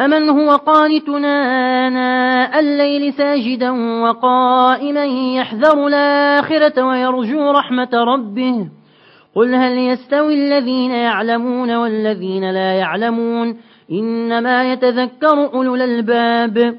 أمن هو قانتنا آناء الليل ساجدا وقائما يحذر الآخرة ويرجو رحمة ربه قل هل يستوي الذين يعلمون والذين لا يعلمون إنما يتذكر أولو الألباب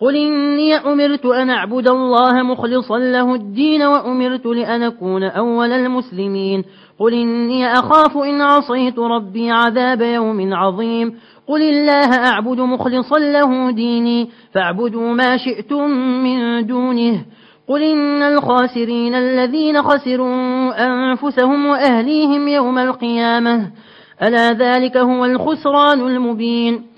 قل إني أمرت أن أعبد الله مخلصا له الدين وأمرت لأن أكون أول المسلمين قل إني أخاف إن عصيت ربي عذاب يوم عظيم قل الله أعبد مخلصا له ديني فاعبدوا ما شئتم من دونه قل إن الخاسرين الذين خسروا أنفسهم وأهليهم يوم القيامة ألا ذلك هو الخسران المبين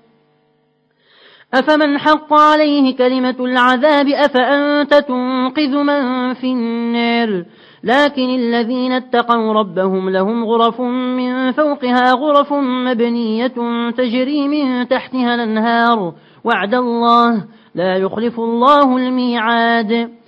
أفمن حق عليه كلمة العذاب أفأنت تنقذ من في النار؟ لكن الذين اتقوا ربهم لهم غرف من فوقها غرف مبنية تجري من تحتها الأنهار. وعد الله لا يخلف الله الميعاد.